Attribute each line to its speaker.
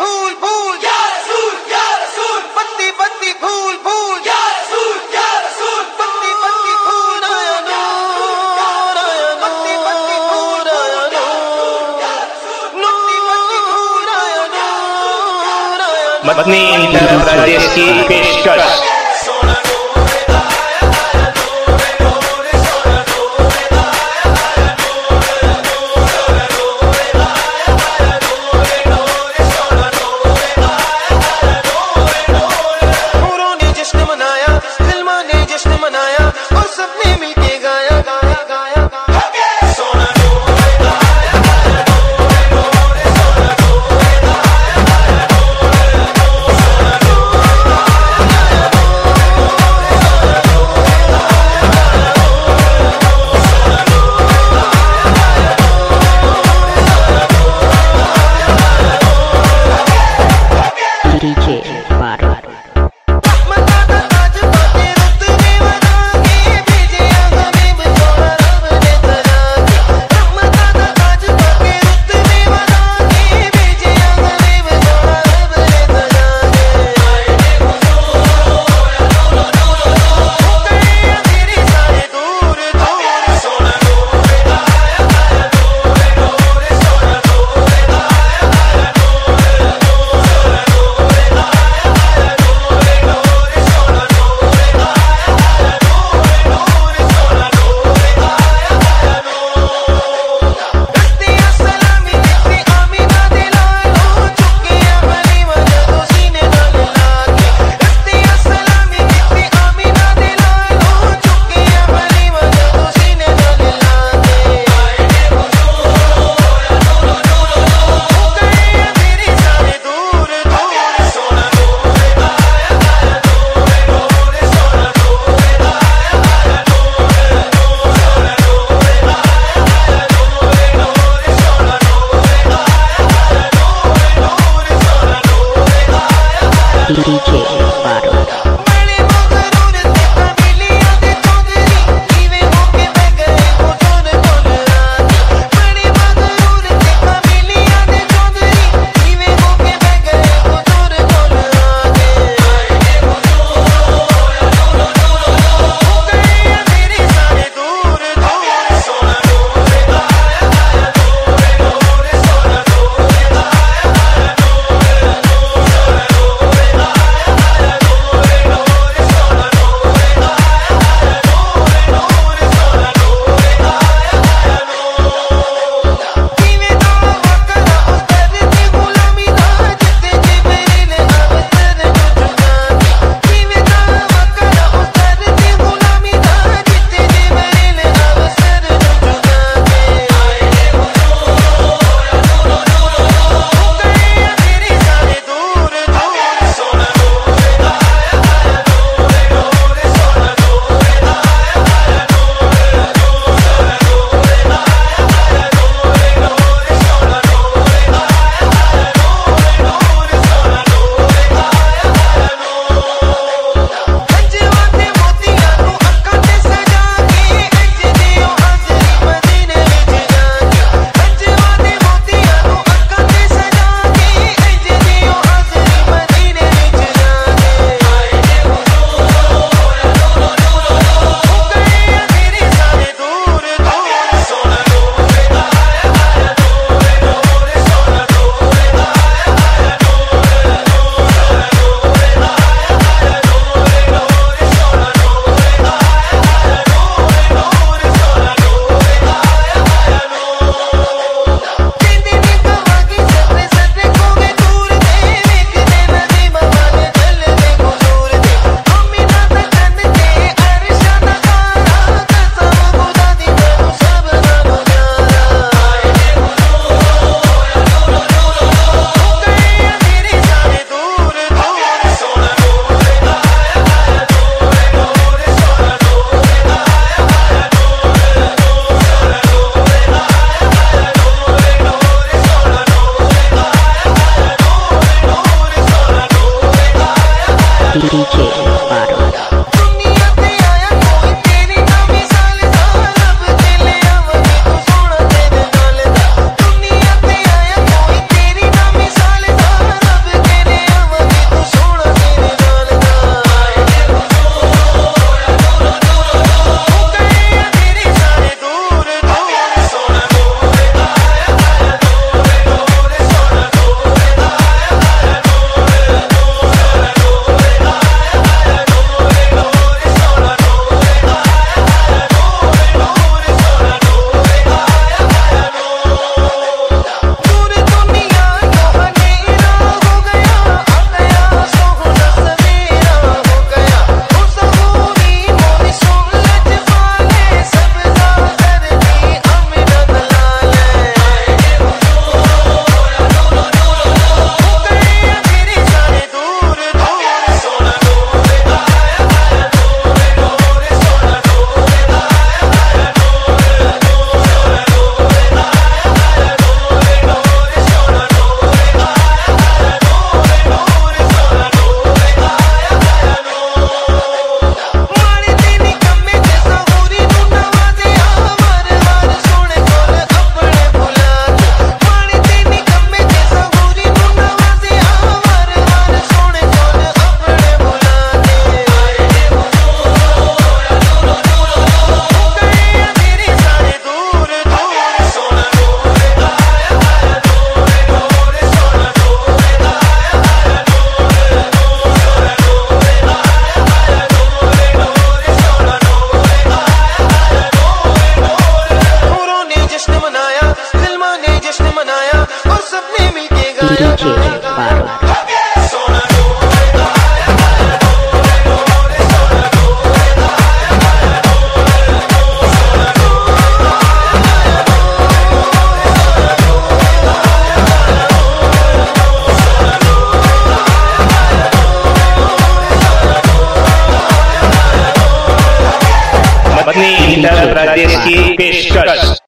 Speaker 1: भूल भूल। बत्ती बत्ती भूल भूल। बंदी बंदी भूल आया नूर आया बत्ती बत्ती भूल आया नूर बंदी बंदी भूल आया नूर आया
Speaker 2: मदनी इंटर प्रदेश की पेशकश। पत्नी इंटरप्राइजेस की पेशकश।